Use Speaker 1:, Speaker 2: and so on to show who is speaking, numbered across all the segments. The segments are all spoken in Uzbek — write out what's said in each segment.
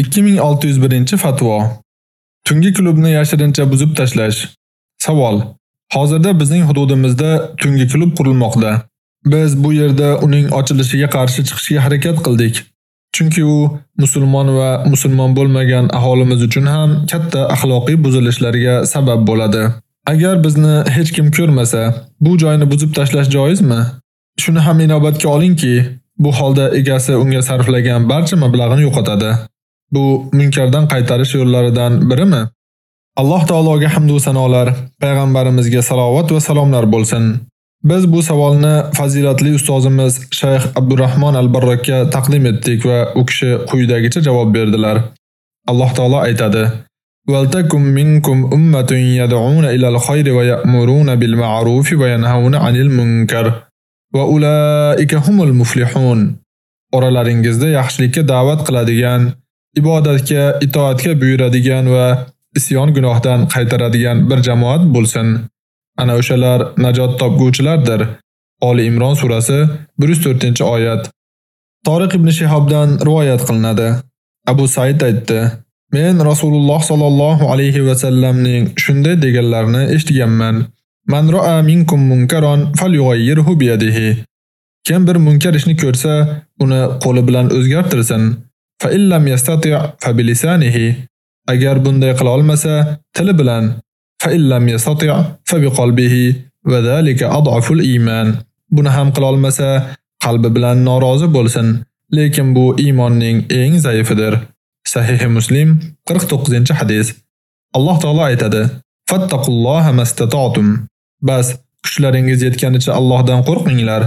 Speaker 1: 2601-fatvo. Tungi klubni yashirincha buzib tashlash. Savol: Hozirda bizning hududimizda tungi klub qurilmoqda. Biz bu yerda uning ochilishiga qarshi chiqishga harakat qildik. Chunki u musulmon va musulmon bo'lmagan aholimiz uchun ham katta axloqiy buzilishlarga sabab bo'ladi. Agar bizni hech kim ko'rmasa, bu joyni buzib tashlash joizmi? Shuni ham inobatga olingki, bu holda egasi unga sarflagan barcha mablag'ini yo'qotadi. Bu munkardan qaytarish yo'llaridan birimi? Alloh taologa hamd va sanolar, payg'ambarimizga salovat va salomlar bo'lsin. Biz bu savolni fazilatli ustozimiz Shayx Abdurrahmon al-Barrakka taqdim etdik va u kishi quyidagicha javob berdilar. Alloh taolo aytadi: "Valtakum minkum ummatun yad'una ila al-khayri va ya'muruna bil ma'ruf va yanhauna 'anil munkar va ulaika humul muflihun." Oralaringizda yaxshilikka da'vat qiladigan, ibodatga, itoatga buyuradigan va isyon gunohdan qaytaradigan bir jamoat bo'lsin. Ana o'shalar najot topguvchilardir. Oli Imron surasi 104-oyat. Tariq ibn Shihobdan rivoyat qilinadi. Abu Said aytdi: Men Rasululloh sallallohu alayhi va sallamning shunday deganlarini eshitganman. Man ra'a minkum munkaron falyughayyirhu bi yadihi. Kim bir munkar ishni ko'rsa, uni qo'li bilan o'zgartirsin. Fa illam yastati' fa bi lisanihi. Agar bunday qila olmasa, tili bilan. Fa illam yastati' fa bi qalbihi va zalika ad'aful iymon. Buni ham qila olmasa, qalbi bilan norozi bo'lsin. Lekin bu iymonning eng zaifidir. Sahih Muslim 49-hadis. Alloh taolo aytadi: Fattaqulloha mastata'tum. Bas, kuchlaringiz yetganicha Allohdan qo'rqinglar.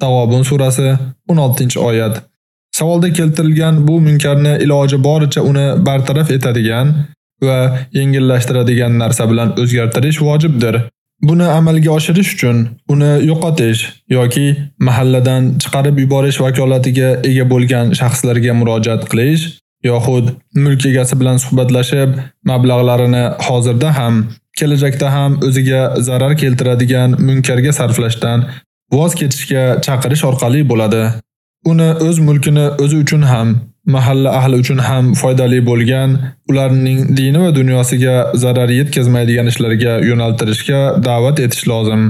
Speaker 1: Tavobun surasi 16-oyat. Savolda keltirilgan bu munkarni iloji boricha uni bartaraf etadigan va yengillashtiradigan narsa bilan o'zgartirish vojibdir. Buni amalga oshirish uchun uni yo'qotish yoki mahalladan chiqarib yuborish vakolatiga ega bo'lgan shaxslarga murojaat qilish yoxud mulk egasi bilan suhbatlashib, mablag'larini hozirda ham, kelajakda ham o'ziga zarar keltiradigan munkarga sarflashdan voz kechishga chaqirish orqali bo'ladi. Uni o'z mulkini o'zi uchun ham, mahalla ahli uchun ham foydali bo'lgan, ularning dini va dunyosiga zarar yetkazmaydigan ishlarga yo'naltirishga da'vat etish lozim.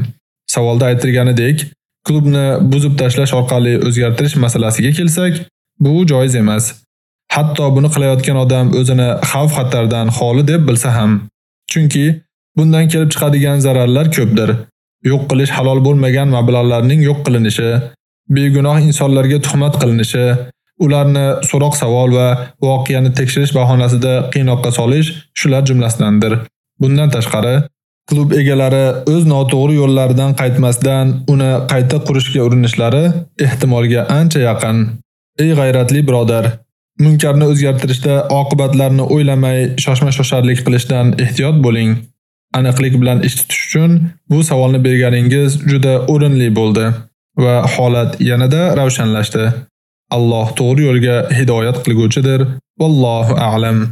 Speaker 1: Savolda aytilganidek, klubni buzib tashlash orqali o'zgartirish masalasiga kelsak, bu joiz emas. Hatto buni qilayotgan odam o'zini xavf-xatardan xoli deb bilsa ham. Chunki bundan kelib chiqadigan zararlar ko'pdir. Yo'q qilish halol bo'lmagan mablag'larning yo'q qilinishi, begunoh insonlarga tuhmat qilinishi, ularni so'roq savol va voqeani tekshirish bahonasida qiynoqqa solish shular jumlasidandir. Bundan tashqari, klub egalari o'z noto'g'ri yo'llaridan qaytmasdan uni qayta qurishga urinishlari ehtimolga ancha yaqin. Ey g'ayratli birodar, munkarni o'zgartirishda oqibatlarni o'ylamay shoshma-shosharlik qilishdan ehtiyot bo'ling. Aniqlik bilan ish tutish uchun bu savolni berganingiz juda o'rinli bo'ldi va holat yanada ravshanlashdi. Alloh to'g'ri yo'lga hidoyat qilguvchidir. Vallohu a'lam.